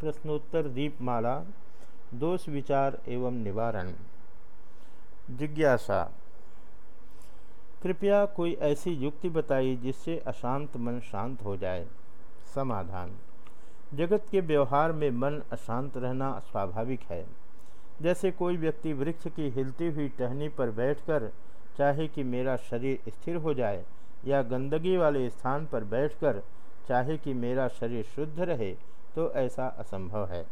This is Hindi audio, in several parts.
प्रश्नोत्तर दीपमाला, दोष विचार एवं निवारण। जिज्ञासा। कृपया कोई ऐसी युक्ति बताइए जिससे अशांत मन शांत हो जाए। समाधान। जगत के व्यवहार में मन अशांत रहना स्वाभाविक है। जैसे कोई व्यक्ति वृक्ष की हिलती हुई टहनी पर बैठकर चाहे कि मेरा शरीर स्थिर हो जाए या गंदगी वाले स्थान पर बैठकर चाहे कि मेरा शरीर शुद्ध रहे तो ऐसा असंभव है।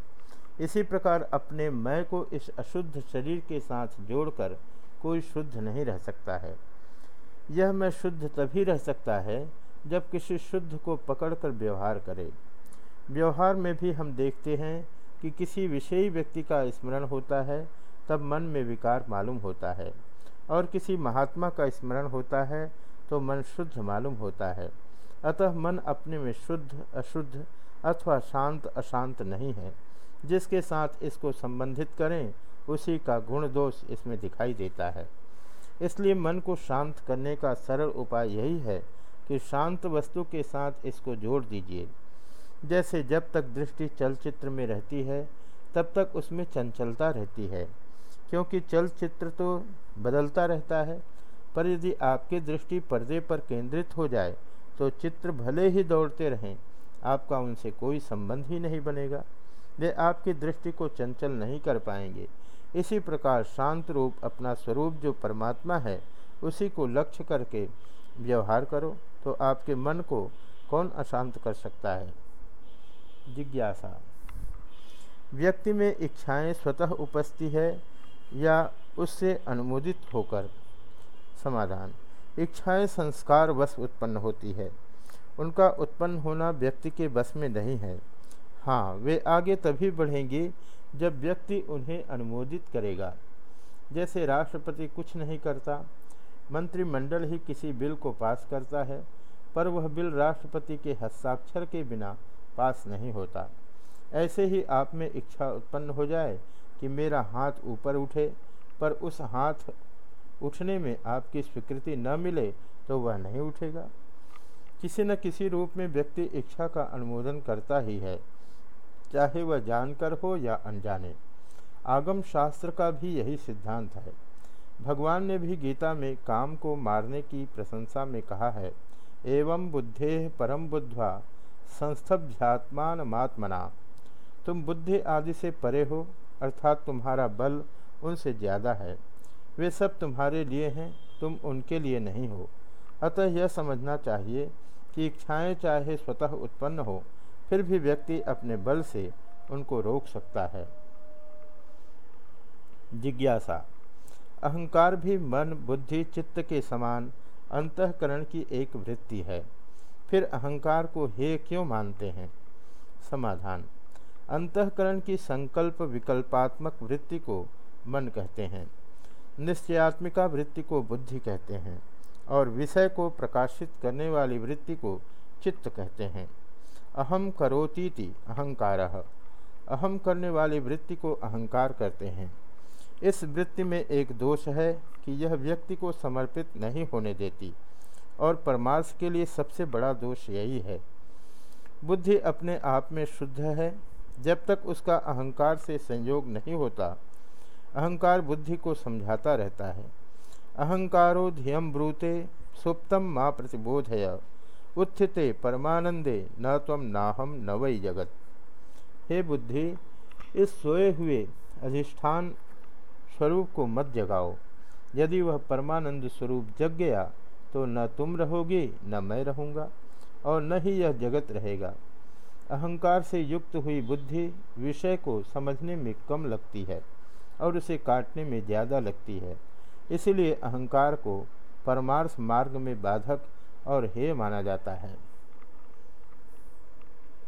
इसी प्रकार अपने मैं को इस अशुद्ध शरीर के साथ जोड़कर कोई शुद्ध नहीं रह सकता है। यह मैं शुद्ध तभी रह सकता है जब किसी शुद्ध को पकड़कर व्यवहार करे। व्यवहार में भी हम देखते हैं कि किसी विषयी व्यक्ति का स्मरण होता है, तब मन में विकार मालूम होता है। और किसी महात्मा का स्मरण होता है तो मन शुद्ध मालूम होता है। अतः मन अपने में शुद्ध, अशुद्ध अथवा शांत, अशांत नहीं है। जिसके साथ इसको संबंधित करें, उसी का गुण दोष इसमें दिखाई देता है। इसलिए मन को शांत करने का सरल उपाय यही है कि शांत वस्तु के साथ इसको जोड़ दीजिए। जैसे जब तक दृष्टि चलचित्र में रहती है, तब तक उसमें चंचलता रहती है। क्योंकि चलचित्र तो बदलता रहता है, पर यदि आपकी दृष्टि पर्दे पर केंद्रित हो जाए तो चित्र भले ही दौड़ते रहें, आपका उनसे कोई संबंध ही नहीं बनेगा। वे आपकी दृष्टि को चंचल नहीं कर पाएँगे। इसी प्रकार शांत रूप अपना स्वरूप जो परमात्मा है, उसी को लक्ष्य करके व्यवहार करो तो आपके मन को कौन अशांत कर सकता है? जिज्ञासा। व्यक्ति में इच्छाएँ स्वतः उपस्थित है या उससे अनुमोदित होकर? समाधान। इच्छाएँ संस्कार वश उत्पन्न होती है। उनका उत्पन्न होना व्यक्ति के बस में नहीं है। हाँ वे आगे तभी बढ़ेंगी जब व्यक्ति उन्हें अनुमोदित करेगा। जैसे राष्ट्रपति कुछ नहीं करता, मंत्रिमंडल ही किसी बिल को पास करता है, पर वह बिल राष्ट्रपति के हस्ताक्षर के बिना पास नहीं होता। ऐसे ही आप में इच्छा उत्पन्न हो जाए कि मेरा हाथ ऊपर उठे, पर उस हाथ उठने में आपकी स्वीकृति न मिले तो वह नहीं उठेगा। किसी न किसी रूप में व्यक्ति इच्छा का अनुमोदन करता ही है, चाहे वह जानकर हो या अनजाने। आगम शास्त्र का भी यही सिद्धांत है। भगवान ने भी गीता में काम को मारने की प्रशंसा में कहा है, एवं बुद्धे परम बुद्धवा संस्थभ्यात्मान मात्मना। तुम बुद्धि आदि से परे हो, अर्थात तुम्हारा बल उनसे ज़्यादा है। वे सब तुम्हारे लिए हैं, तुम उनके लिए नहीं हो। अतः यह समझना चाहिए कि इच्छाएँ चाहे स्वतः उत्पन्न हो, फिर भी व्यक्ति अपने बल से उनको रोक सकता है। जिज्ञासा। अहंकार भी मन, बुद्धि, चित्त के समान अंतकरण की एक वृत्ति है। फिर अहंकार को हे क्यों मानते हैं? समाधान। अंतकरण की संकल्प विकल्पात्मक वृत्ति को मन कहते हैं। निश्चयात्मिका वृत्ति को बुद्धि कहते हैं और विषय को प्रकाशित करने वाली वृत्ति को चित्त कहते हैं। अहम करोतीति अहंकार। अहम करने वाली वृत्ति को अहंकार करते हैं। इस वृत्ति में एक दोष है कि यह व्यक्ति को समर्पित नहीं होने देती और परमार्श के लिए सबसे बड़ा दोष यही है। बुद्धि अपने आप में शुद्ध है। जब तक उसका अहंकार से संयोग नहीं होता अहंकार बुद्धि को समझाता रहता है। अहंकारो धियम ब्रूते सुप्तम माँ प्रतिबोधय। उत्थिते परमानंदे न तम नाहम न वही जगत। हे बुद्धि, इस सोए हुए अधिष्ठान स्वरूप को मत जगाओ। यदि वह परमानंद स्वरूप जग गया तो न तुम रहोगे, न मैं रहूँगा, और न ही यह जगत रहेगा। अहंकार से युक्त हुई बुद्धि विषय को समझने में कम लगती है। और उसे काटने में ज़्यादा लगती है। इसलिए अहंकार को परमार्थ मार्ग में बाधक और हेय माना जाता है।